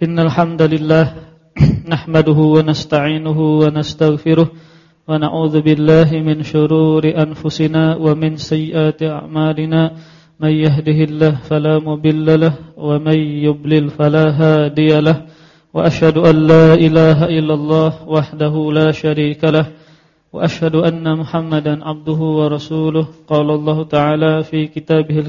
Innal hamdalillah nahmaduhu wa nasta'inuhu wa nastaghfiruh wa na'udzu min shururi anfusina wa min sayyiati a'malina. May yahdihillah fala mudilla lahu wa may yudlil fala hadiya lahu wa ashhadu an la ilaha illallah wahdahu la sharika lahu wa ashhadu anna muhammadan 'abduhu wa rasuluhu ta'ala fi kitabihil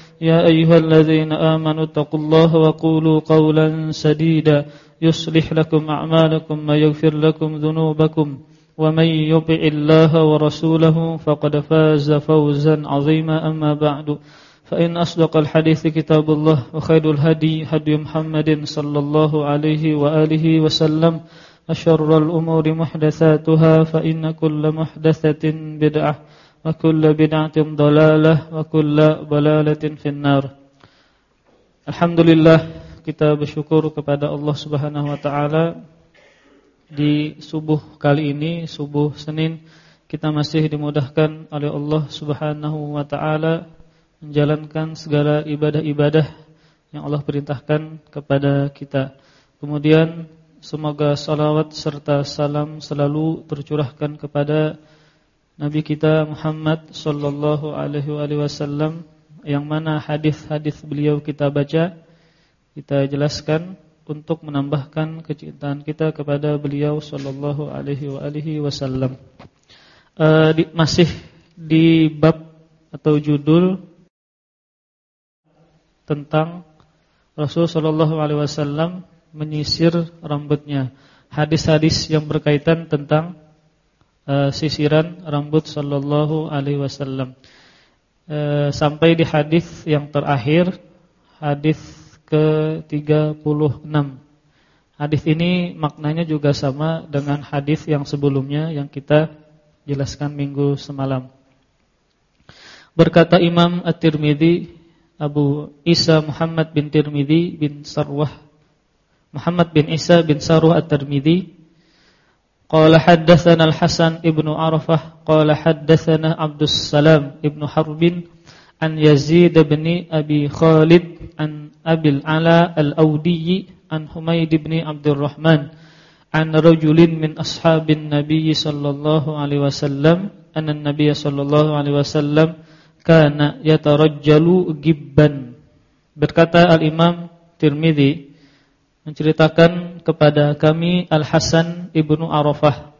يا أيها الذين آمنوا اتقوا الله وقولوا قولا سديدا يصلح لكم أعمالكم ويغفر لكم ذنوبكم ومن يطع الله ورسوله فقد فاز فوزا عظيما أما بعد فإن أصدق الحديث كتاب الله وخير الهدي هدي محمد صلى الله عليه وآله وسلم أشر الأمور محدثاتها فإن كل محدثة بدعة wa kullu bid'atin dhalalah wa kullu balalatin finnar. Alhamdulillah kita bersyukur kepada Allah Subhanahu wa taala di subuh kali ini, subuh Senin, kita masih dimudahkan oleh Allah Subhanahu wa taala menjalankan segala ibadah-ibadah yang Allah perintahkan kepada kita. Kemudian semoga salawat serta salam selalu tercurahkan kepada Nabi kita Muhammad sallallahu alaihi wasallam yang mana hadis-hadis beliau kita baca, kita jelaskan untuk menambahkan kecintaan kita kepada beliau sallallahu alaihi wasallam. Uh, masih di bab atau judul tentang Rasul sallallahu alaihi wasallam menyisir rambutnya. Hadis-hadis yang berkaitan tentang uh, sisiran rambut sallallahu alaihi wasallam. Uh, sampai di hadis yang terakhir, hadis ke-36. Hadis ini maknanya juga sama dengan hadis yang sebelumnya yang kita jelaskan minggu semalam. Berkata Imam At-Tirmidzi Abu Isa Muhammad bin Tirmidzi bin Sarwah Muhammad bin Isa bin Sarwah At-Tirmidzi قال حدثنا الحسن ابن عرفة قال حدثنا عبد السلام ابن حرب عن يزيد بن أبي خالد عن أبي العلاء الأودي عن حميد بن عبد الرحمن عن رجل من أصحاب النبي صلى الله عليه وسلم أن النبي صلى الله عليه وسلم كان يترجل جبا berkata al-Imam Tirmidzi menceritakan kepada kami Al-Hasan ibnu Arafah.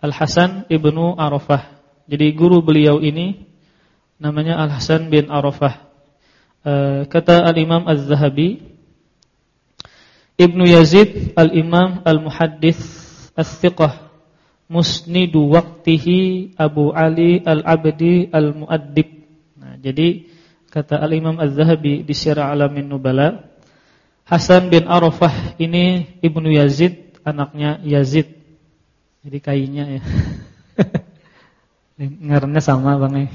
Al-Hasan ibnu Arafah. Jadi guru beliau ini namanya Al-Hasan bin Arafah. E, kata Al-Imam Az-Zahabi Ibnu Yazid Al-Imam Al-Muhaddis As-Thiqah Musnidu waqtihi Abu Ali Al-Abdi Al-Muaddib Nah, jadi kata Al-Imam Az-Zahabi di Syiar Alamin Nubala Hasan bin Arafah ini Ibnu Yazid, anaknya Yazid. Jadi kayaknya ya. Ngarangnya sama Bang. Ya.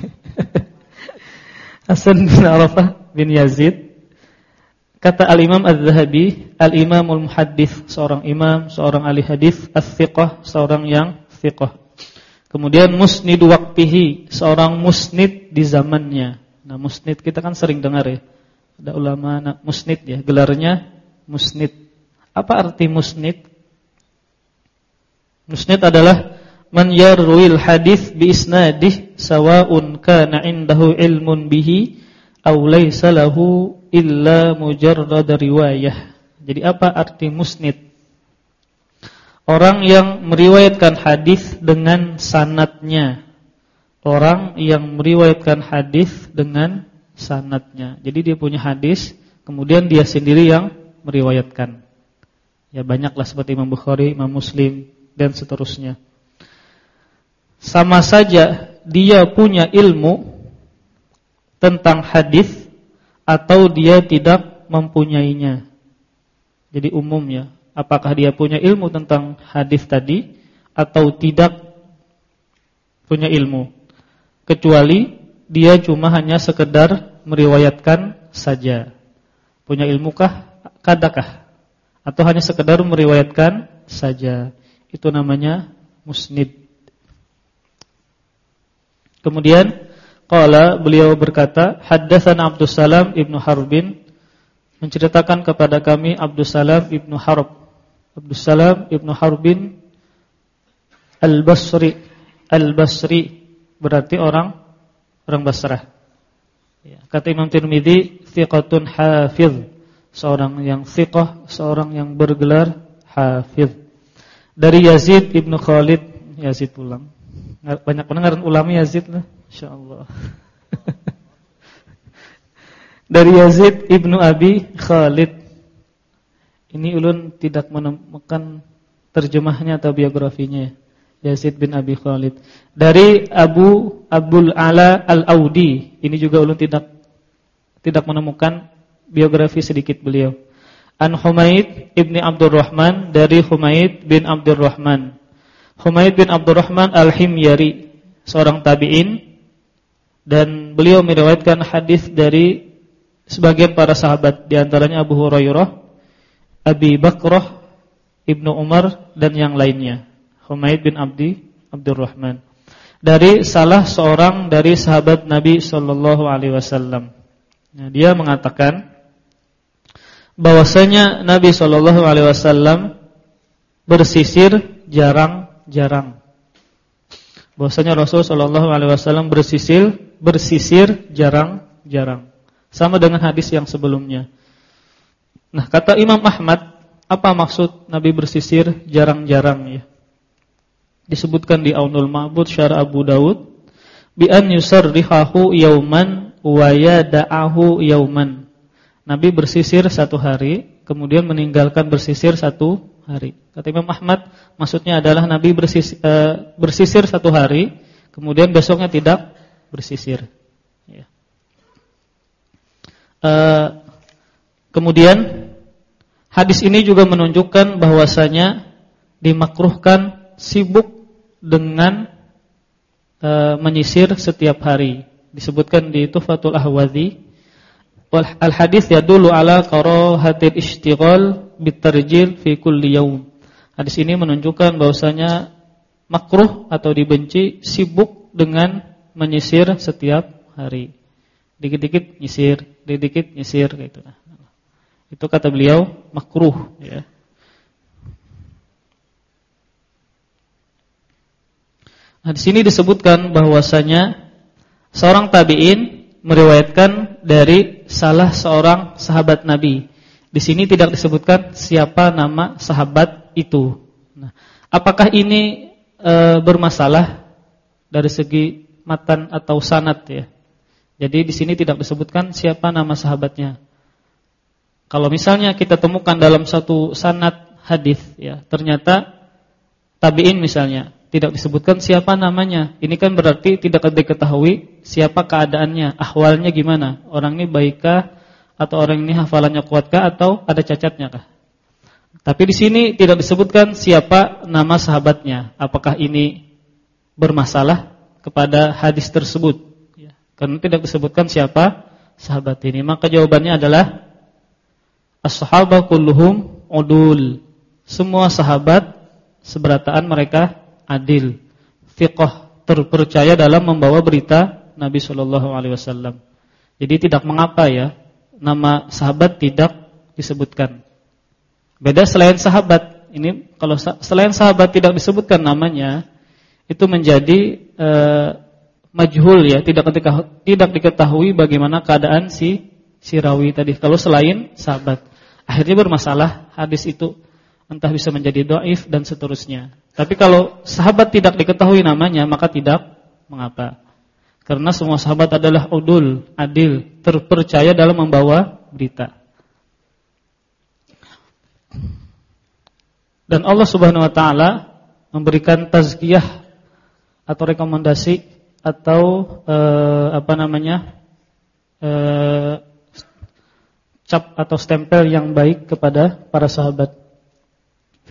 Hasan bin Arafah bin Yazid. Kata Al-Imam Az-Zahabi, Al-Imamul Muhaddis, seorang imam, seorang ahli hadis, As-Thiqah, seorang yang thiqah. Kemudian musnid waqtihi, seorang musnid di zamannya. Nah, musnid kita kan sering dengar ya ada ulama musnid ya, gelarnya musnid. Apa arti musnid? Musnid adalah man yarwil hadis bi isnadih sawa'un kana indahu ilmun bihi aw laysa lahu illa mujarrad riwayah. Jadi apa arti musnid? Orang yang meriwayatkan hadis dengan sanatnya. Orang yang meriwayatkan hadis dengan sanatnya. Jadi dia punya hadis, kemudian dia sendiri yang meriwayatkan. Ya banyaklah seperti Imam Bukhari, Imam Muslim dan seterusnya. Sama saja dia punya ilmu tentang hadis atau dia tidak mempunyainya. Jadi umum ya, apakah dia punya ilmu tentang hadis tadi atau tidak punya ilmu. Kecuali dia cuma hanya sekedar meriwayatkan saja. Punya ilmukah? Kadakah? Atau hanya sekedar meriwayatkan saja. Itu namanya musnid. Kemudian qala beliau berkata, haddatsana Abdus Salam Ibnu Harbin menceritakan kepada kami Abdus Salam Ibnu Harb. Abdus Salam Ibnu Harbin Al-Basri. Al-Basri berarti orang orang Basrah. Ya, kata Imam Tirmizi, thiqatun hafiz, seorang yang thiqah, seorang yang bergelar hafiz. Dari Yazid ibnu Khalid, Yazid pulang. Banyak pendengaran ulama Yazid lah, insyaallah. Dari Yazid ibnu Abi Khalid. Ini ulun tidak menemukan terjemahnya atau biografinya. Yazid bin Abi Khalid. Dari Abu Abdul Ala Al-Audi. Ini juga ulun tidak tidak menemukan biografi sedikit beliau. An Humaid ibni Abdurrahman dari Humaid bin Abdurrahman. Humaid bin Abdurrahman Al-Himyari, seorang tabi'in dan beliau meriwayatkan hadis dari sebagian para sahabat di antaranya Abu Hurairah, Abi Bakrah, Ibnu Umar dan yang lainnya. Humaid bin Abdi Abdurrahman dari salah seorang dari sahabat Nabi sallallahu alaihi wasallam. Nah, dia mengatakan bahwasanya Nabi sallallahu alaihi wasallam bersisir jarang-jarang. Bahwasanya Rasul sallallahu alaihi wasallam bersisir bersisir jarang-jarang. Sama dengan hadis yang sebelumnya. Nah, kata Imam Ahmad, apa maksud Nabi bersisir jarang-jarang ya? Disebutkan di Aunul Ma'bud syara Abu Dawud bi an yusarrihahu yauman wa yada'ahu yauman. Nabi bersisir satu hari, kemudian meninggalkan bersisir satu hari. Kata Imam Ahmad, maksudnya adalah Nabi bersisir, uh, bersisir satu hari, kemudian besoknya tidak bersisir. Ya. Uh, kemudian hadis ini juga menunjukkan bahwasanya dimakruhkan sibuk dengan e, menyisir setiap hari. Disebutkan di Tuhfatul Ahwazi al hadis yadullu ala karahatil ishtighal bitarjil fi kulli yaum. Hadis ini menunjukkan bahwasanya makruh atau dibenci sibuk dengan menyisir setiap hari. Dikit-dikit nyisir, dikit-dikit nyisir gitu. Itu kata beliau makruh ya. Nah, di sini disebutkan bahwasanya seorang tabi'in meriwayatkan dari salah seorang sahabat Nabi. Di sini tidak disebutkan siapa nama sahabat itu. Nah, apakah ini e, bermasalah dari segi matan atau sanat ya? Jadi di sini tidak disebutkan siapa nama sahabatnya. Kalau misalnya kita temukan dalam satu sanat hadis ya, ternyata tabi'in misalnya tidak disebutkan siapa namanya. Ini kan berarti tidak diketahui siapa keadaannya, ahwalnya gimana. Orang ini baikkah atau orang ini hafalannya kuatkah atau ada cacatnya kah? Tapi di sini tidak disebutkan siapa nama sahabatnya. Apakah ini bermasalah kepada hadis tersebut? Ya, karena tidak disebutkan siapa sahabat ini. Maka jawabannya adalah as-sahabah kulluhum udul. Semua sahabat seberataan mereka adil, fiqh, terpercaya dalam membawa berita Nabi Shallallahu alaihi wasallam. Jadi tidak mengapa ya nama sahabat tidak disebutkan. Beda selain sahabat. Ini kalau selain sahabat tidak disebutkan namanya, itu menjadi uh, majhul ya, tidak ketika tidak diketahui bagaimana keadaan si si rawi tadi kalau selain sahabat. Akhirnya bermasalah hadis itu entah bisa menjadi doif dan seterusnya. Tapi kalau sahabat tidak diketahui namanya maka tidak mengapa. Karena semua sahabat adalah udul, adil, terpercaya dalam membawa berita. Dan Allah Subhanahu wa taala memberikan tazkiyah atau rekomendasi atau eh, apa namanya? Eh, cap atau stempel yang baik kepada para sahabat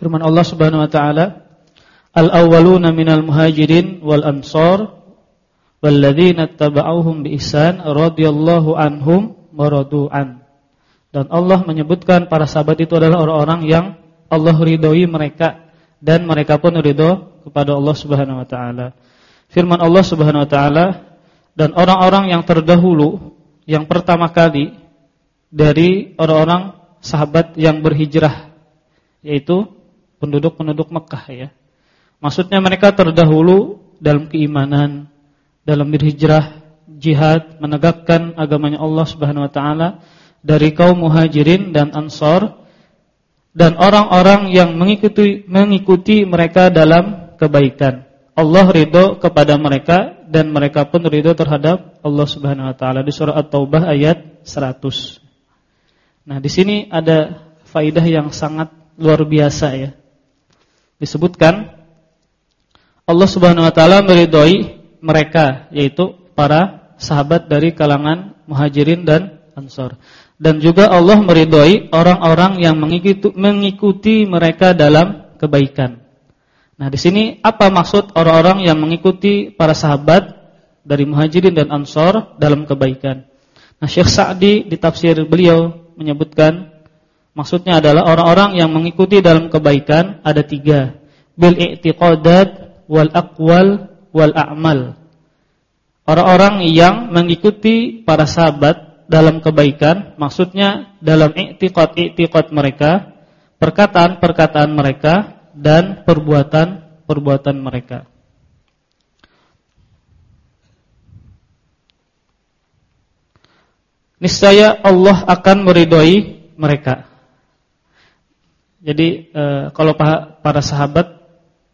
Firman Allah Subhanahu wa taala, "Al-awwaluna minal muhajirin wal ansar walladzina tabauhum bi ihsan radhiyallahu anhum maradu'an." Dan Allah menyebutkan para sahabat itu adalah orang-orang yang Allah ridhoi mereka dan mereka pun ridho kepada Allah Subhanahu wa taala. Firman Allah Subhanahu wa taala, "Dan orang-orang yang terdahulu yang pertama kali dari orang-orang sahabat yang berhijrah yaitu penduduk-penduduk Mekah ya. Maksudnya mereka terdahulu dalam keimanan, dalam berhijrah, jihad, menegakkan agamanya Allah Subhanahu wa taala dari kaum Muhajirin dan Ansar dan orang-orang yang mengikuti mengikuti mereka dalam kebaikan. Allah ridho kepada mereka dan mereka pun ridho terhadap Allah Subhanahu wa taala di surah At-Taubah ayat 100. Nah, di sini ada faidah yang sangat luar biasa ya. Disebutkan Allah Subhanahu wa taala meridhoi mereka yaitu para sahabat dari kalangan Muhajirin dan Ansor. Dan juga Allah meridhoi orang-orang yang mengikuti, mengikuti mereka dalam kebaikan. Nah, di sini apa maksud orang-orang yang mengikuti para sahabat dari Muhajirin dan Ansor dalam kebaikan? Nah, Syekh Sa'di di tafsir beliau menyebutkan maksudnya adalah orang-orang yang mengikuti dalam kebaikan ada tiga, bil i'tiqadat wal aqwal wal a'mal. Orang-orang yang mengikuti para sahabat dalam kebaikan, maksudnya dalam i'tiqad-i'tiqad mereka, perkataan-perkataan mereka dan perbuatan-perbuatan mereka. Niscaya Allah akan meridhoi mereka. Jadi e, kalau para sahabat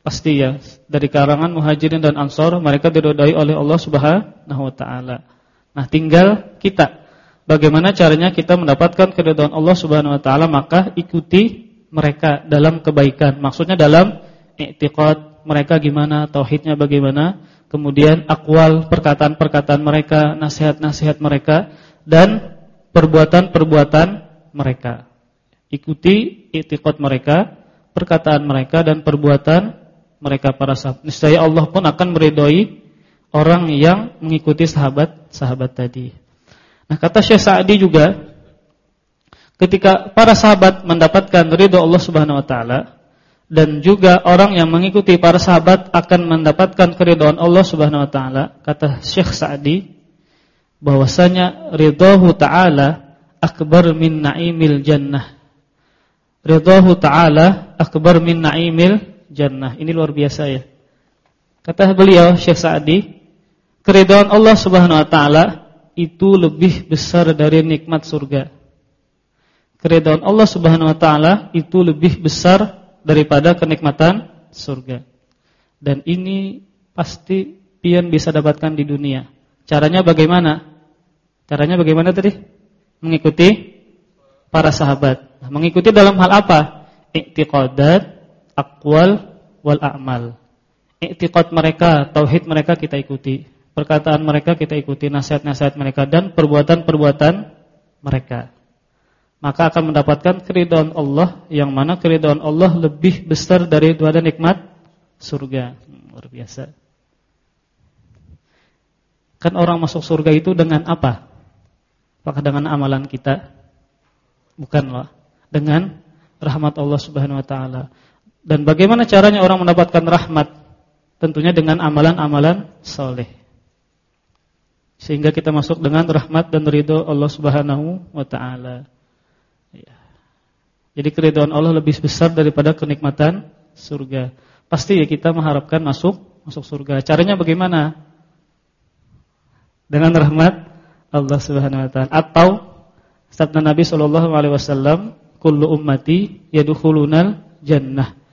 pasti ya dari karangan Muhajirin dan Ansor mereka diridhoi oleh Allah Subhanahu wa taala. Nah, tinggal kita bagaimana caranya kita mendapatkan keridhaan Allah Subhanahu wa taala maka ikuti mereka dalam kebaikan. Maksudnya dalam i'tiqad mereka gimana, tauhidnya bagaimana, kemudian akwal perkataan-perkataan mereka, nasihat-nasihat mereka dan perbuatan-perbuatan mereka. Ikuti i'tiqad mereka, perkataan mereka dan perbuatan mereka para sahabat. Niscaya Allah pun akan meridhoi orang yang mengikuti sahabat-sahabat tadi. Nah, kata Syekh Sa'di juga ketika para sahabat mendapatkan ridho Allah Subhanahu wa taala dan juga orang yang mengikuti para sahabat akan mendapatkan keridhaan Allah Subhanahu wa taala kata Syekh Sa'di bahwasanya ridhohu taala akbar min naimil jannah ridhohu taala akbar min naimil jannah ini luar biasa ya kata beliau Syekh Sa'di keridhaan Allah Subhanahu wa taala itu lebih besar dari nikmat surga keridhaan Allah Subhanahu wa taala itu lebih besar daripada kenikmatan surga. Dan ini pasti pian bisa dapatkan di dunia. Caranya bagaimana? Caranya bagaimana tadi? Mengikuti para sahabat. Mengikuti dalam hal apa? I'tiqadat, aqwal wal a'mal. I'tiqad mereka, tauhid mereka kita ikuti. Perkataan mereka kita ikuti, nasihat-nasihat mereka dan perbuatan-perbuatan mereka maka akan mendapatkan keridhaan Allah yang mana keridhaan Allah lebih besar dari dua nikmat surga. Luar biasa. Kan orang masuk surga itu dengan apa? Apakah dengan amalan kita? Bukanlah. Dengan rahmat Allah Subhanahu wa taala. Dan bagaimana caranya orang mendapatkan rahmat? Tentunya dengan amalan-amalan soleh. Sehingga kita masuk dengan rahmat dan ridho Allah Subhanahu wa taala. Ya. Jadi keridhaan Allah lebih besar daripada kenikmatan surga. Pasti ya kita mengharapkan masuk masuk surga. Caranya bagaimana? Dengan rahmat Allah Subhanahu wa taala atau sabda Nabi sallallahu alaihi wasallam, "Kullu ummati yadkhulunal jannah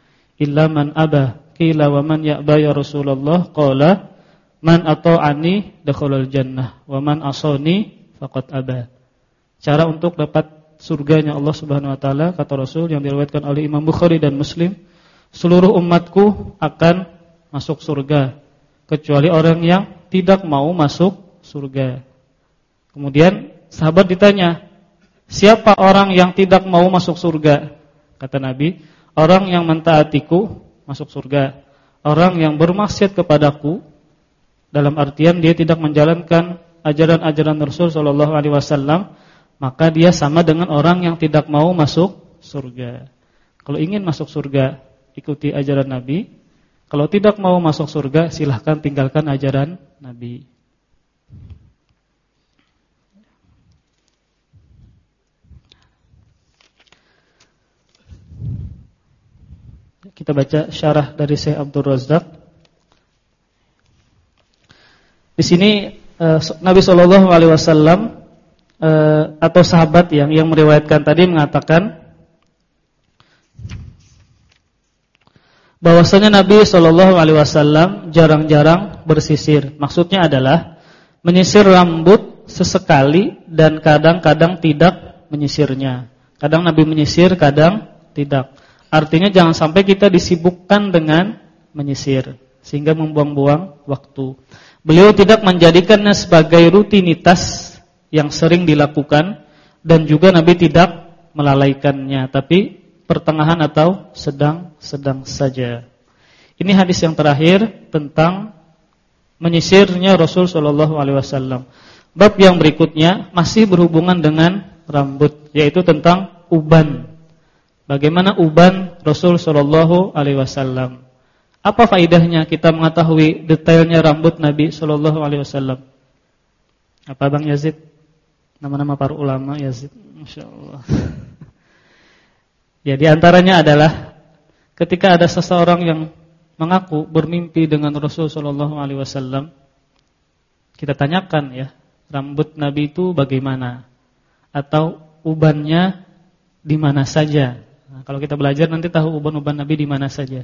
illa man aba." Qila wa man ya'ba ya Rasulullah? Qala man ata'ani dakhalal jannah wa man asani faqad aba. Cara untuk dapat surganya Allah Subhanahu wa taala kata Rasul yang diriwayatkan oleh Imam Bukhari dan Muslim seluruh umatku akan masuk surga kecuali orang yang tidak mau masuk surga. Kemudian sahabat ditanya, "Siapa orang yang tidak mau masuk surga?" Kata Nabi, orang yang mentaatiku masuk surga. Orang yang bermaksiat kepadaku dalam artian dia tidak menjalankan ajaran-ajaran Rasul sallallahu alaihi wasallam, maka dia sama dengan orang yang tidak mau masuk surga. Kalau ingin masuk surga, ikuti ajaran Nabi. Kalau tidak mau masuk surga, silahkan tinggalkan ajaran Nabi. Kita baca syarah dari Syekh Abdul Razak. Di sini uh, Nabi Shallallahu alaihi wasallam uh, atau sahabat yang yang meriwayatkan tadi mengatakan bahwasanya Nabi Shallallahu alaihi wasallam jarang-jarang bersisir. Maksudnya adalah menyisir rambut sesekali dan kadang-kadang tidak menyisirnya. Kadang Nabi menyisir, kadang tidak. Artinya jangan sampai kita disibukkan dengan menyisir sehingga membuang-buang waktu. Beliau tidak menjadikannya sebagai rutinitas yang sering dilakukan dan juga Nabi tidak melalaikannya, tapi pertengahan atau sedang-sedang saja. Ini hadis yang terakhir tentang menyisirnya Rasul Shallallahu alaihi wasallam. Bab yang berikutnya masih berhubungan dengan rambut, yaitu tentang uban. Bagaimana uban Rasul Shallallahu Alaihi Wasallam? Apa faidahnya kita mengetahui detailnya rambut Nabi Shallallahu Alaihi Wasallam? Apa Bang Yazid? Nama-nama para ulama Yazid, masya Allah. ya di antaranya adalah ketika ada seseorang yang mengaku bermimpi dengan Rasul Shallallahu Alaihi Wasallam, kita tanyakan ya rambut Nabi itu bagaimana atau ubannya di mana saja kalau kita belajar nanti tahu uban-uban Nabi di mana saja.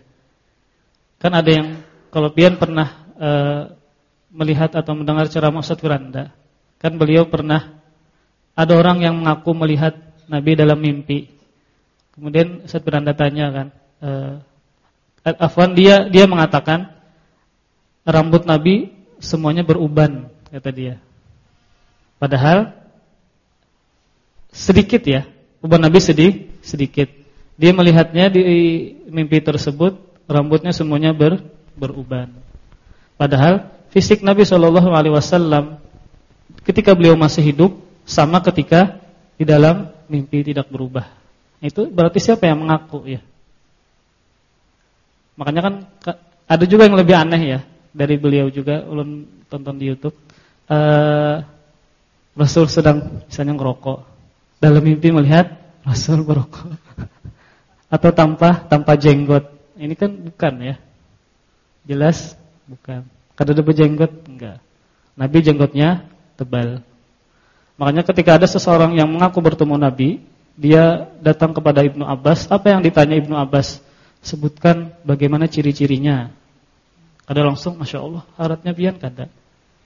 Kan ada yang kalau pian pernah e, melihat atau mendengar ceramah Ustaz Firanda, kan beliau pernah ada orang yang mengaku melihat Nabi dalam mimpi. Kemudian Ustaz Firanda tanya kan, e, Afwan dia dia mengatakan rambut Nabi semuanya beruban kata dia. Padahal sedikit ya, uban Nabi sedih sedikit. Dia melihatnya di mimpi tersebut rambutnya semuanya ber, beruban. Padahal fisik Nabi Shallallahu Alaihi Wasallam ketika beliau masih hidup sama ketika di dalam mimpi tidak berubah. Itu berarti siapa yang mengaku ya? Makanya kan ada juga yang lebih aneh ya dari beliau juga ulun tonton di YouTube. Uh, Rasul sedang misalnya ngerokok. Dalam mimpi melihat Rasul berokok atau tanpa tanpa jenggot. Ini kan bukan ya. Jelas bukan. Kada ada berjenggot enggak. Nabi jenggotnya tebal. Makanya ketika ada seseorang yang mengaku bertemu Nabi, dia datang kepada Ibnu Abbas, apa yang ditanya Ibnu Abbas? Sebutkan bagaimana ciri-cirinya. Kada langsung Masya Allah, haratnya pian kada.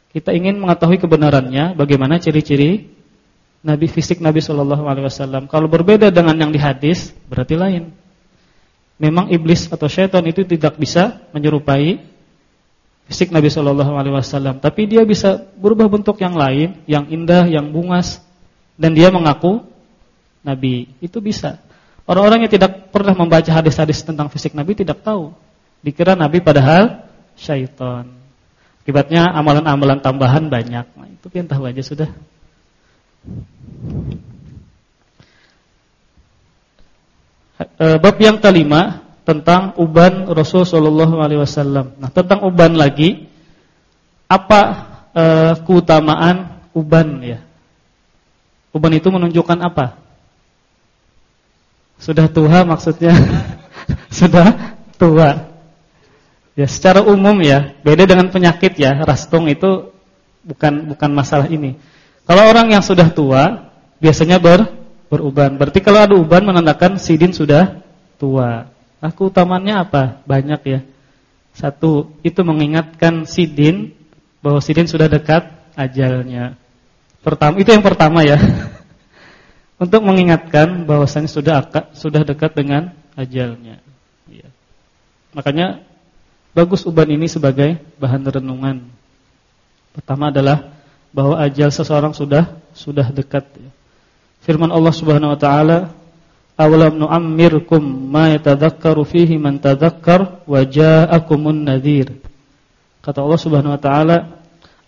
Kita ingin mengetahui kebenarannya, bagaimana ciri-ciri Nabi fisik Nabi Shallallahu Alaihi Wasallam. Kalau berbeda dengan yang di hadis, berarti lain. Memang iblis atau syaitan itu tidak bisa menyerupai fisik Nabi Shallallahu Alaihi Wasallam, tapi dia bisa berubah bentuk yang lain, yang indah, yang bungas, dan dia mengaku Nabi. Itu bisa. Orang-orang yang tidak pernah membaca hadis-hadis tentang fisik Nabi tidak tahu. Dikira Nabi padahal syaitan. Akibatnya amalan-amalan tambahan banyak. Nah, itu yang tahu aja sudah. Eh, bab yang kelima tentang uban Rasul Shallallahu Alaihi Wasallam. Nah tentang uban lagi, apa e, keutamaan uban ya? Uban itu menunjukkan apa? Sudah tua maksudnya? Sudah tua. Ya secara umum ya, beda dengan penyakit ya, rastung itu bukan bukan masalah ini. Kalau orang yang sudah tua biasanya ber beruban. Berarti kalau ada uban menandakan sidin sudah tua. Nah, keutamanya apa? Banyak ya. Satu, itu mengingatkan sidin bahwa sidin sudah dekat ajalnya. Pertama, itu yang pertama ya. Untuk mengingatkan bahwasanya sudah sudah dekat dengan ajalnya. Ya. Makanya bagus uban ini sebagai bahan renungan. Pertama adalah bahwa ajal seseorang sudah sudah dekat. Firman Allah Subhanahu wa taala, awalam nu'ammirkum ma yatadhakkaru fihi man tadhakkar wa ja'akumun nadhir. Kata Allah Subhanahu wa taala,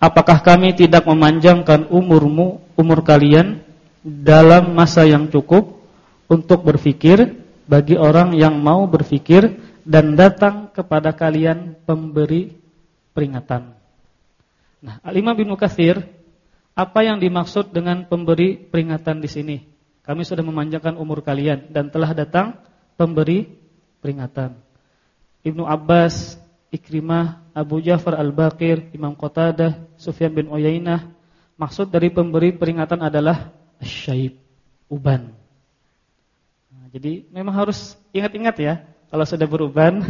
apakah kami tidak memanjangkan umurmu, umur kalian dalam masa yang cukup untuk berfikir bagi orang yang mau berfikir dan datang kepada kalian pemberi peringatan. Nah, Al-Imam bin apa yang dimaksud dengan pemberi peringatan di sini? Kami sudah memanjangkan umur kalian dan telah datang pemberi peringatan. Ibnu Abbas, Ikrimah, Abu Ja'far Al-Baqir, Imam Qatadah, Sufyan bin Uyainah, maksud dari pemberi peringatan adalah syaib, uban. Nah, jadi memang harus ingat-ingat ya, kalau sudah beruban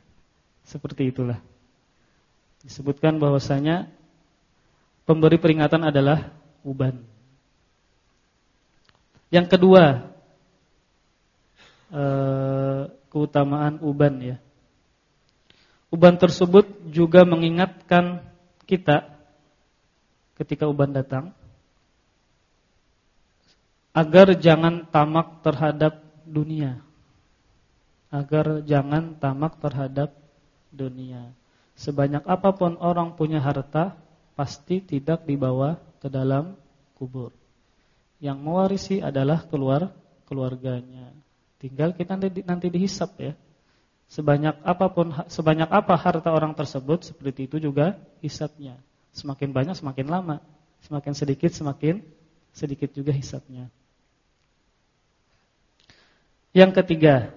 seperti itulah. Disebutkan bahwasanya pemberi peringatan adalah uban. Yang kedua, eh, keutamaan uban ya. Uban tersebut juga mengingatkan kita ketika uban datang agar jangan tamak terhadap dunia. Agar jangan tamak terhadap dunia. Sebanyak apa pun orang punya harta, pasti tidak dibawa ke dalam kubur. Yang mewarisi adalah keluar keluarganya. Tinggal kita nanti, nanti dihisap ya. Sebanyak apa pun sebanyak apa harta orang tersebut seperti itu juga hisapnya. Semakin banyak semakin lama, semakin sedikit semakin sedikit juga hisapnya. Yang ketiga,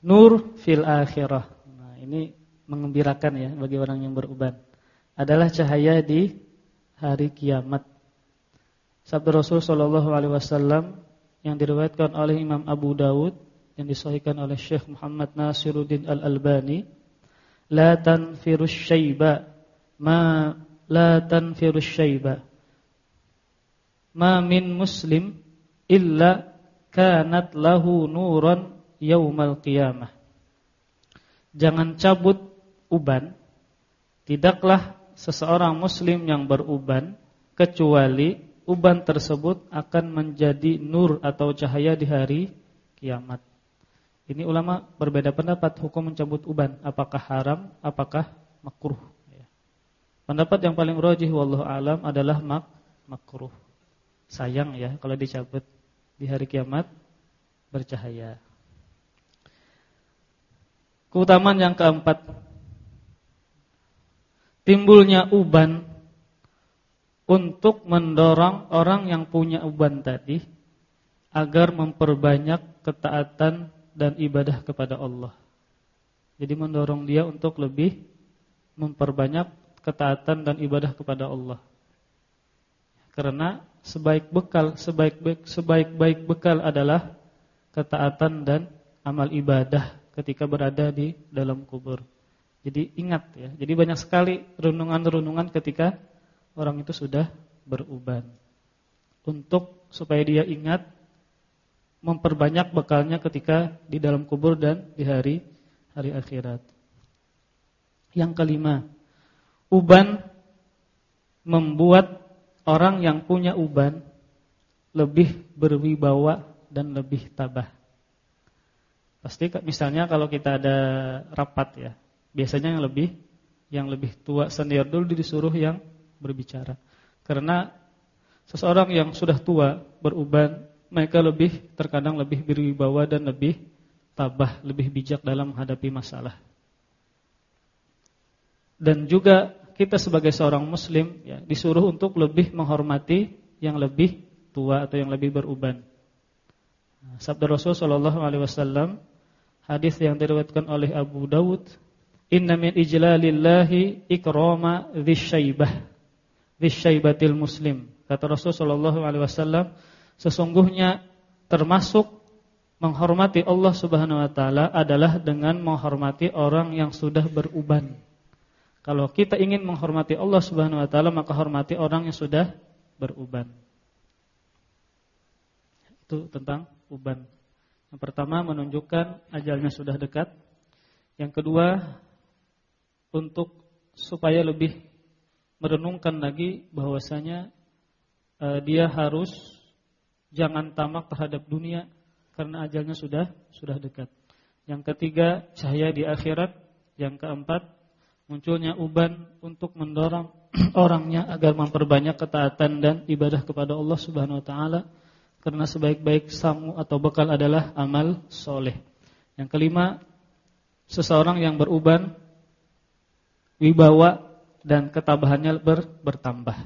nur fil akhirah. Nah, ini mengembirakan ya bagi orang yang beruban. Adalah cahaya di hari kiamat. Sabda Rasul Shallallahu Alaihi Wasallam yang diriwayatkan oleh Imam Abu Dawud yang disahihkan oleh Syekh Muhammad Nasiruddin Al Albani, la tanfirus syaiba ma la tanfirus syaiba ma min muslim illa kanat lahu nuran yaumal qiyamah. Jangan cabut uban, tidaklah seseorang muslim yang beruban kecuali uban tersebut akan menjadi nur atau cahaya di hari kiamat. Ini ulama berbeda pendapat hukum mencabut uban, apakah haram, apakah makruh. Pendapat yang paling rajih wallahu alam adalah mak makruh. Sayang ya kalau dicabut di hari kiamat bercahaya. Keutamaan yang keempat timbulnya uban untuk mendorong orang yang punya uban tadi agar memperbanyak ketaatan dan ibadah kepada Allah. Jadi mendorong dia untuk lebih memperbanyak ketaatan dan ibadah kepada Allah. Karena sebaik bekal, sebaik-baik sebaik-baik bekal adalah ketaatan dan amal ibadah ketika berada di dalam kubur. Jadi ingat ya. Jadi banyak sekali renungan-renungan ketika orang itu sudah beruban. Untuk supaya dia ingat memperbanyak bekalnya ketika di dalam kubur dan di hari hari akhirat. Yang kelima, uban membuat orang yang punya uban lebih berwibawa dan lebih tabah. Pasti misalnya kalau kita ada rapat ya, biasanya yang lebih yang lebih tua senior dulu disuruh yang berbicara. Karena seseorang yang sudah tua, beruban, mereka lebih terkadang lebih berwibawa dan lebih tabah, lebih bijak dalam menghadapi masalah. Dan juga kita sebagai seorang muslim ya, disuruh untuk lebih menghormati yang lebih tua atau yang lebih beruban. Sabda Rasul wasallam hadis yang diriwayatkan oleh Abu Dawud, "Inna min ijlalillahi ikrama dzisyaibah." bisyaibatil muslim. Kata Rasul sallallahu alaihi wasallam, sesungguhnya termasuk menghormati Allah Subhanahu wa taala adalah dengan menghormati orang yang sudah beruban. Kalau kita ingin menghormati Allah Subhanahu wa taala, maka hormati orang yang sudah beruban. Itu tentang uban. Yang pertama menunjukkan ajalnya sudah dekat. Yang kedua untuk supaya lebih merenungkan lagi bahwasanya uh, dia harus jangan tamak terhadap dunia karena ajalnya sudah sudah dekat. Yang ketiga, cahaya di akhirat. Yang keempat, munculnya uban untuk mendorong orangnya agar memperbanyak ketaatan dan ibadah kepada Allah Subhanahu wa taala karena sebaik-baik samu atau bekal adalah amal soleh. Yang kelima, seseorang yang beruban wibawa dan ketabahannya ber, bertambah.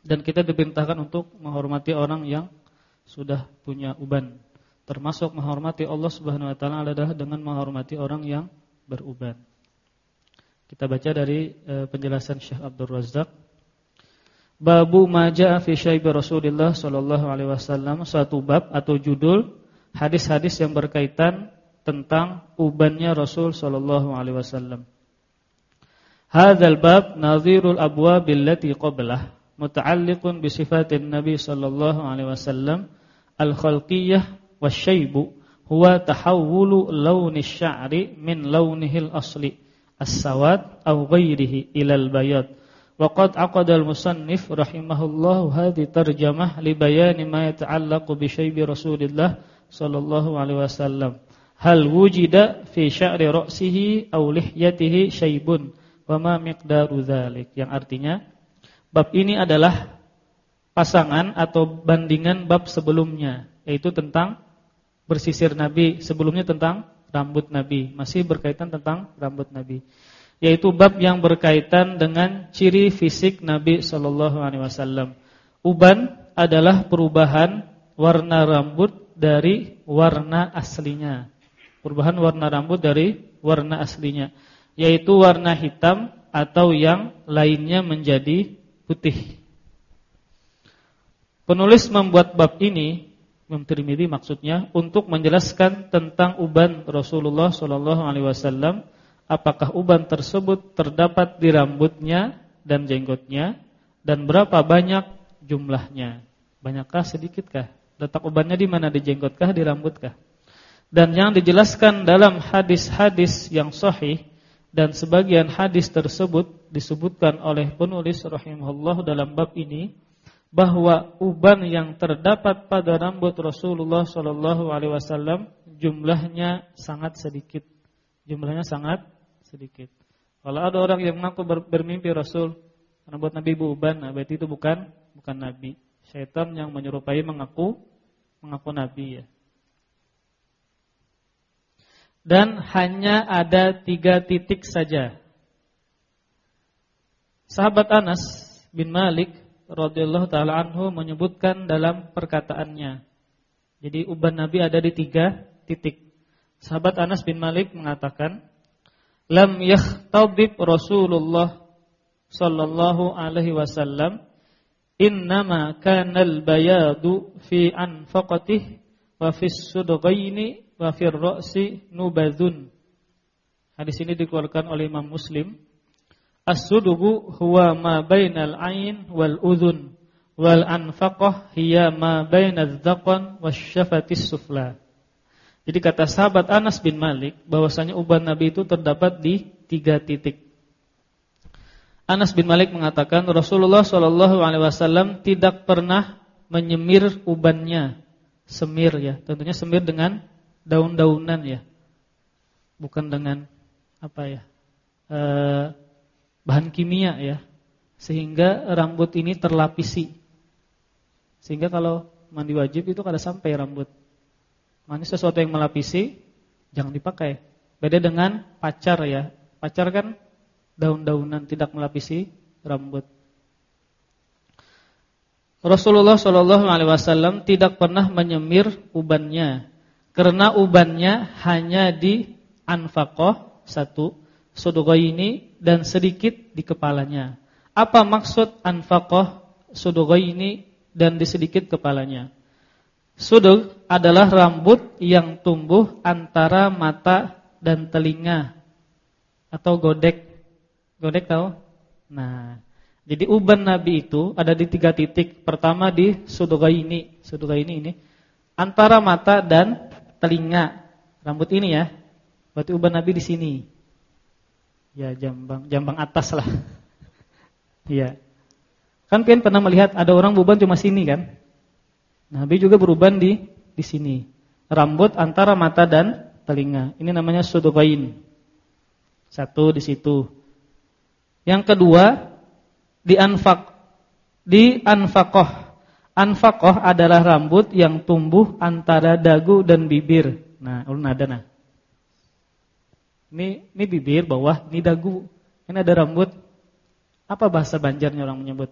Dan kita diperintahkan untuk menghormati orang yang sudah punya uban. Termasuk menghormati Allah Subhanahu wa taala adalah dengan menghormati orang yang beruban. Kita baca dari e, penjelasan Syekh Abdul Razak. Babu maja fi syaibi Rasulullah sallallahu alaihi wasallam, suatu bab atau judul hadis-hadis yang berkaitan tentang ubannya Rasul sallallahu alaihi wasallam. هذا الباب نظير الأبواب التي قبله متعلق بصفات النبي صلى الله عليه وسلم الخلقية والشيب هو تحول لون الشعر من لونه الأصلي السواد أو غيره إلى البياض. وقد عقد المصنف رحمه الله هذه ترجمة لبيان ما يتعلق بشيب رسول الله صلى الله عليه وسلم. هل وجد في شعر رأسه أو لحيته شيب؟ Wa ma miqdaru dzalik yang artinya bab ini adalah pasangan atau bandingan bab sebelumnya yaitu tentang bersisir Nabi, sebelumnya tentang rambut Nabi, masih berkaitan tentang rambut Nabi. Yaitu bab yang berkaitan dengan ciri fisik Nabi sallallahu alaihi wasallam. Uban adalah perubahan warna rambut dari warna aslinya. Perubahan warna rambut dari warna aslinya, yaitu warna hitam atau yang lainnya menjadi putih. Penulis membuat bab ini Imam maksudnya untuk menjelaskan tentang uban Rasulullah Shallallahu alaihi wasallam, apakah uban tersebut terdapat di rambutnya dan jenggotnya dan berapa banyak jumlahnya? Banyakkah sedikitkah? Letak ubannya di mana di jenggotkah di rambutkah? Dan yang dijelaskan dalam hadis-hadis yang sahih dan sebagian hadis tersebut disebutkan oleh penulis rahimahullah dalam bab ini bahwa uban yang terdapat pada rambut Rasulullah Shallallahu Alaihi Wasallam jumlahnya sangat sedikit, jumlahnya sangat sedikit. Kalau ada orang yang mengaku bermimpi Rasul rambut Nabi uban, nah berarti itu bukan bukan Nabi. Syaitan yang menyerupai mengaku mengaku Nabi ya. Dan hanya ada tiga titik saja. Sahabat Anas bin Malik radhiyallahu taala anhu menyebutkan dalam perkataannya. Jadi uban Nabi ada di tiga titik. Sahabat Anas bin Malik mengatakan, "Lam yahtadib Rasulullah sallallahu alaihi wasallam innama kanal bayadu fi anfaqatihi wa fi sudghaini wa fi ra'si nubadun." Hadis ini dikeluarkan oleh Imam Muslim As-sudugu huwa ma bainal ain wal udhun wal anfaqah hiya ma bainadz dzaqan wasyafatis sufla. Jadi kata sahabat Anas bin Malik bahwasanya uban Nabi itu terdapat di tiga titik. Anas bin Malik mengatakan Rasulullah Shallallahu alaihi wasallam tidak pernah menyemir ubannya, semir ya. Tentunya semir dengan daun-daunan ya. Bukan dengan apa ya? Eh bahan kimia ya. Sehingga rambut ini terlapisi. Sehingga kalau mandi wajib itu kada sampai rambut. Mandi sesuatu yang melapisi jangan dipakai. Beda dengan pacar ya. Pacar kan daun-daunan tidak melapisi rambut. Rasulullah Shallallahu Alaihi Wasallam tidak pernah menyemir ubannya, karena ubannya hanya di anfakoh satu, ini dan sedikit di kepalanya. Apa maksud anfaqah ini dan di sedikit kepalanya? Sudug adalah rambut yang tumbuh antara mata dan telinga atau godek. Godek tahu? Nah, jadi uban Nabi itu ada di tiga titik. Pertama di sudugaini, sudugaini ini antara mata dan telinga. Rambut ini ya. Berarti uban Nabi di sini. Ya jambang, jambang atas lah. Iya. Kan kalian pernah melihat ada orang beruban cuma sini kan? Nabi juga beruban di di sini. rambut antara mata dan telinga. Ini namanya sudugain. Satu di situ. Yang kedua di anfak di anfakoh. Anfakoh adalah rambut yang tumbuh antara dagu dan bibir. Nah, ulun ada nah. Ini ini bibir bawah, ini dagu. Ini ada rambut. Apa bahasa Banjarnya orang menyebut?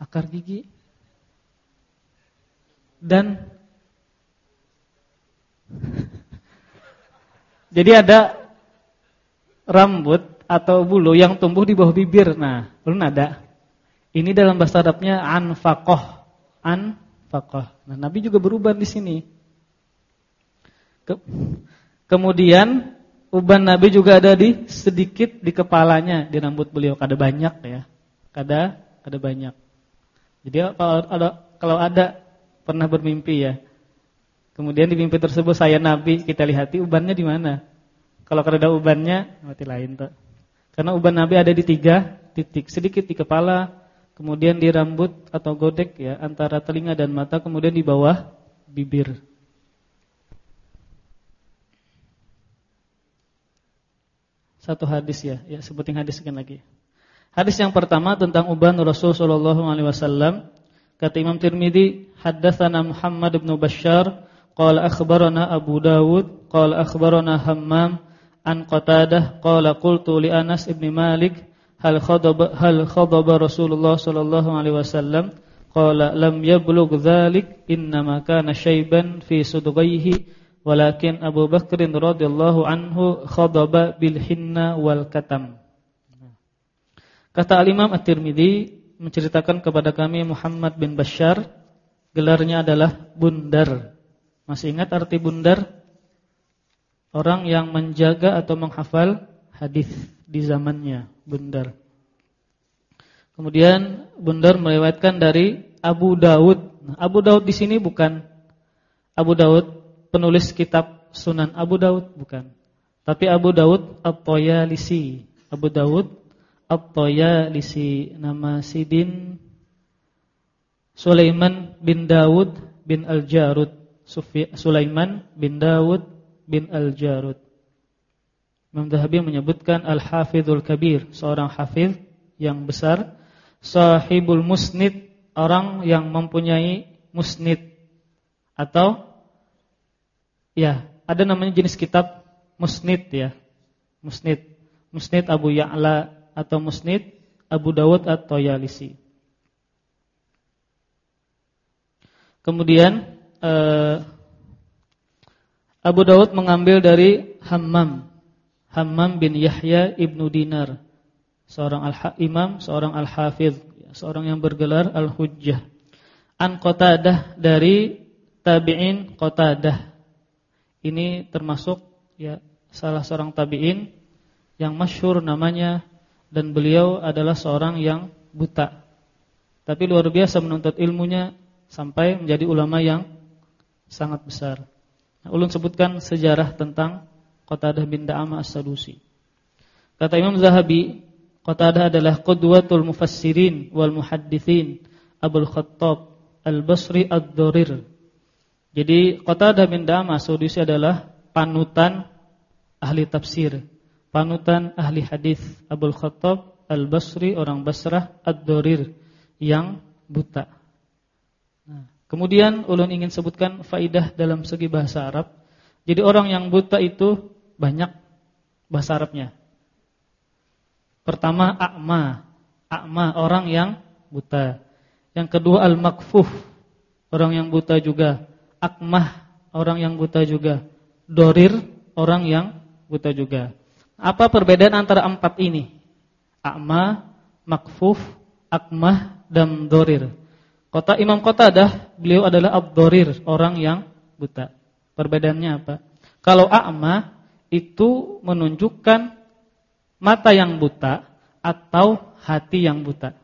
Akar gigi. Dan Jadi ada rambut atau bulu yang tumbuh di bawah bibir. Nah, ulun ada. Ini dalam bahasa Arabnya anfaqah. Anfaqah. Nah, Nabi juga berubah di sini. Ke kemudian uban Nabi juga ada di sedikit di kepalanya, di rambut beliau. Kada banyak ya. Kada kada banyak. Jadi kalau ada kalau ada pernah bermimpi ya. Kemudian di mimpi tersebut saya Nabi, kita lihati ubannya di mana? Kalau kada ada ubannya, mati lain tuh. Karena uban Nabi ada di tiga titik, sedikit di kepala, kemudian di rambut atau godek ya antara telinga dan mata, kemudian di bawah bibir. Satu hadis ya, ya sebutin hadis sekali lagi. Hadis yang pertama tentang uban Rasul sallallahu alaihi wasallam kata Imam Tirmizi, haddatsana Muhammad bin Bashar qala akhbarana Abu Dawud qala akhbarana Hammam an Qatadah qala qultu li Anas ibn Malik hal khadaba hal khadaba Rasulullah sallallahu alaihi wasallam qala lam yablugh dzalik innama kana syaiban fi sudghaihi walakin Abu Bakr radhiyallahu anhu khadaba bil hinna wal katam Kata Al-Imam At-Tirmidzi menceritakan kepada kami Muhammad bin Bashar gelarnya adalah bundar. Masih ingat arti bundar? Orang yang menjaga atau menghafal hadis di zamannya, Bundar. Kemudian Bundar meriwayatkan dari Abu Daud. Nah, Abu Daud di sini bukan Abu Daud penulis kitab Sunan Abu Daud bukan. Tapi Abu Daud At-Tayalisi. Abu Daud At-Tayalisi nama Sidin Sulaiman bin Daud bin Al-Jarud. Sulaiman bin Daud bin Al-Jarud. Imam Zahabi menyebutkan Al-Hafidhul Kabir, seorang hafiz yang besar, sahibul musnid, orang yang mempunyai musnid atau ya, ada namanya jenis kitab musnid ya. Musnid, musnid Abu Ya'la atau musnid Abu Dawud atau Yalisi. Kemudian eh, Abu Dawud mengambil dari Hammam Hammam bin Yahya ibnu Dinar, seorang al-imam, seorang al-hafiz, seorang yang bergelar al-hujjah. An Qatadah dari tabi'in Qatadah. Ini termasuk ya salah seorang tabi'in yang masyhur namanya dan beliau adalah seorang yang buta. Tapi luar biasa menuntut ilmunya sampai menjadi ulama yang sangat besar. Nah, ulun sebutkan sejarah tentang Qatadah bin Da'amah As-Sadusi. Kata Imam Zahabi, Qatadah adalah qudwatul mufassirin wal muhaddithin Abul Khattab Al-Basri Ad-Durir. Jadi Qatadah bin Da'amah As-Sadusi adalah panutan ahli tafsir, panutan ahli hadis Abul Khattab Al-Basri orang Basrah Ad-Durir yang buta. Nah, kemudian ulun ingin sebutkan faidah dalam segi bahasa Arab. Jadi orang yang buta itu banyak bahasa Arabnya. Pertama a'ma, a'ma orang yang buta. Yang kedua al-makfuf, orang yang buta juga. Akmah, orang yang buta juga. Dorir, orang yang buta juga. Apa perbedaan antara empat ini? A'ma, makfuf, akmah, dan dorir. Kota Imam Qatadah, beliau adalah abdorir, orang yang buta. Perbedaannya apa? Kalau a'ma itu menunjukkan mata yang buta atau hati yang buta.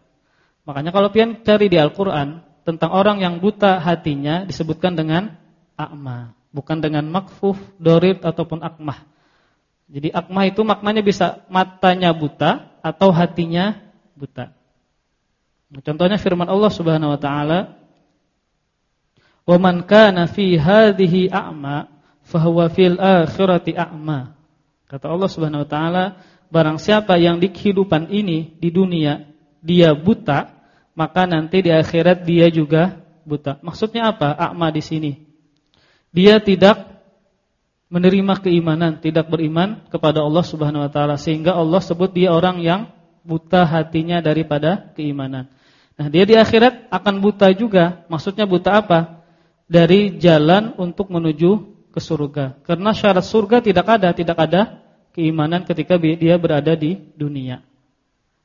Makanya kalau pian cari di Al-Qur'an tentang orang yang buta hatinya disebutkan dengan akma, bukan dengan makfuf, dorid ataupun akmah. Jadi akmah itu maknanya bisa matanya buta atau hatinya buta. Contohnya firman Allah Subhanahu wa taala, Wa man kana fi hadhihi a'ma fahuwa fil akhirati a'ma. Kata Allah Subhanahu wa taala, barang siapa yang di kehidupan ini di dunia dia buta, maka nanti di akhirat dia juga buta. Maksudnya apa? A'ma di sini. Dia tidak menerima keimanan, tidak beriman kepada Allah Subhanahu wa taala sehingga Allah sebut dia orang yang buta hatinya daripada keimanan. Nah, dia di akhirat akan buta juga. Maksudnya buta apa? Dari jalan untuk menuju ke surga. Karena syarat surga tidak ada, tidak ada keimanan ketika dia berada di dunia.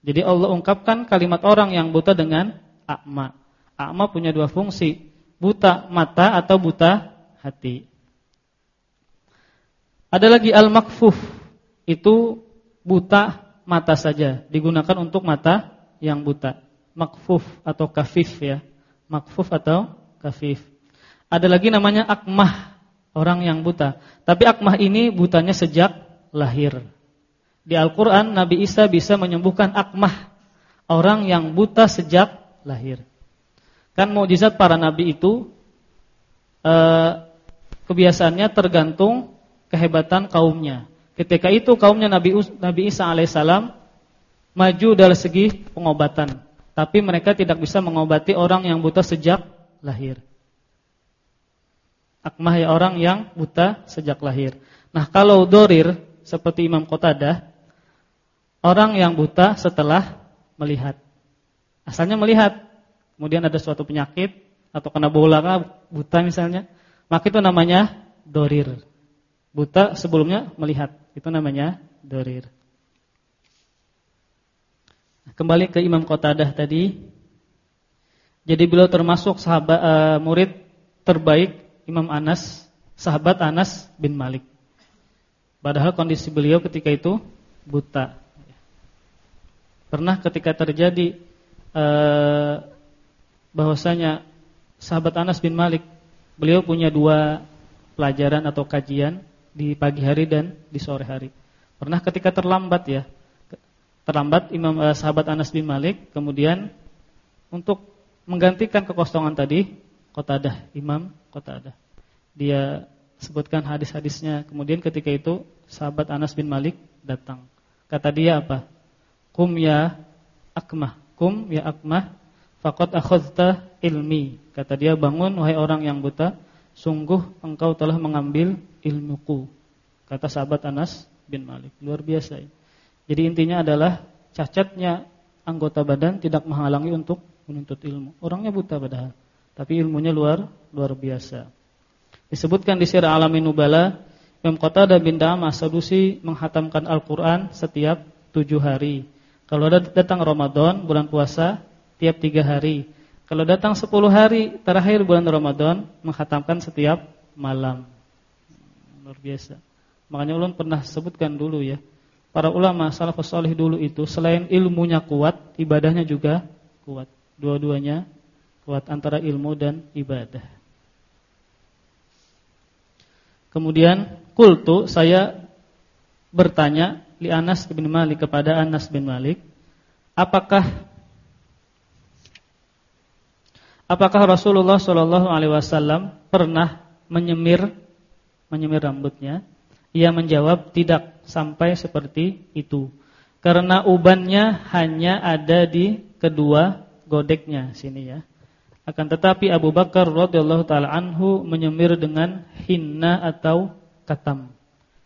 Jadi Allah ungkapkan kalimat orang yang buta dengan akma. Akma punya dua fungsi, buta mata atau buta hati. Ada lagi al-makfuf, itu buta mata saja, digunakan untuk mata yang buta. Makfuf atau kafif ya. Makfuf atau kafif. Ada lagi namanya akmah, orang yang buta. Tapi akmah ini butanya sejak lahir. Di Al-Qur'an Nabi Isa bisa menyembuhkan akmah, orang yang buta sejak lahir. Kan mukjizat para nabi itu eh, kebiasaannya tergantung kehebatan kaumnya. Ketika itu kaumnya Nabi Nabi Isa alaihissalam maju dari segi pengobatan, tapi mereka tidak bisa mengobati orang yang buta sejak lahir. Akmah ya orang yang buta sejak lahir. Nah, kalau dorir seperti Imam Qatadah, orang yang buta setelah melihat. Asalnya melihat, kemudian ada suatu penyakit atau kena bola buta misalnya, maka itu namanya dorir. Buta sebelumnya melihat, itu namanya dorir. Kembali ke Imam Qatadah tadi. Jadi beliau termasuk sahabat uh, murid terbaik Imam Anas, sahabat Anas bin Malik. Padahal kondisi beliau ketika itu buta. Pernah ketika terjadi eh, bahwasanya sahabat Anas bin Malik, beliau punya dua pelajaran atau kajian di pagi hari dan di sore hari. Pernah ketika terlambat ya, terlambat Imam eh, sahabat Anas bin Malik, kemudian untuk menggantikan kekosongan tadi, Qatadah, Imam Qatadah. Dia sebutkan hadis-hadisnya. Kemudian ketika itu sahabat Anas bin Malik datang. Kata dia apa? Kum ya akmah. Kum ya akmah faqad akhadta ilmi. Kata dia bangun wahai orang yang buta, sungguh engkau telah mengambil ilmuku. Kata sahabat Anas bin Malik. Luar biasa. Jadi intinya adalah cacatnya anggota badan tidak menghalangi untuk menuntut ilmu. Orangnya buta padahal. Tapi ilmunya luar luar biasa. Disebutkan di Sirah Alamin Nubala, Imam Qatadah bin Da'amah Sadusi menghatamkan Al-Qur'an setiap tujuh hari. Kalau datang Ramadan, bulan puasa, tiap tiga hari. Kalau datang sepuluh hari terakhir bulan Ramadan, menghatamkan setiap malam. Luar biasa. Makanya ulun pernah sebutkan dulu ya. Para ulama salafus salih dulu itu selain ilmunya kuat, ibadahnya juga kuat. Dua-duanya kuat antara ilmu dan ibadah. Kemudian kultu saya bertanya li Anas bin Malik kepada Anas bin Malik, apakah apakah Rasulullah Shallallahu alaihi wasallam pernah menyemir menyemir rambutnya? Ia menjawab tidak sampai seperti itu. Karena ubannya hanya ada di kedua godeknya sini ya. Akan tetapi Abu Bakar radhiyallahu taala anhu menyemir dengan hinna atau katam.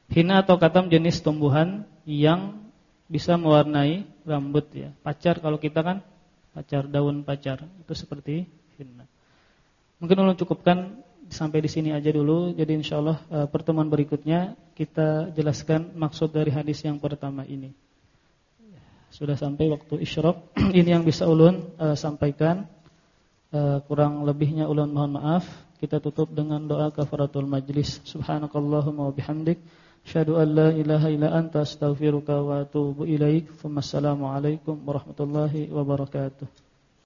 Hinna atau katam jenis tumbuhan yang bisa mewarnai rambut ya. Pacar kalau kita kan pacar daun pacar itu seperti hinna. Mungkin ulun cukupkan sampai di sini aja dulu. Jadi insyaallah uh, pertemuan berikutnya kita jelaskan maksud dari hadis yang pertama ini. Sudah sampai waktu isyraq. ini yang bisa ulun uh, sampaikan. Eh, kurang lebihnya ulun mohon maaf. Kita tutup dengan doa kafaratul majlis. Subhanakallahumma wa bihamdik an la ilaha illa anta astaghfiruka wa atubu ilaik. Wassalamualaikum warahmatullahi wabarakatuh.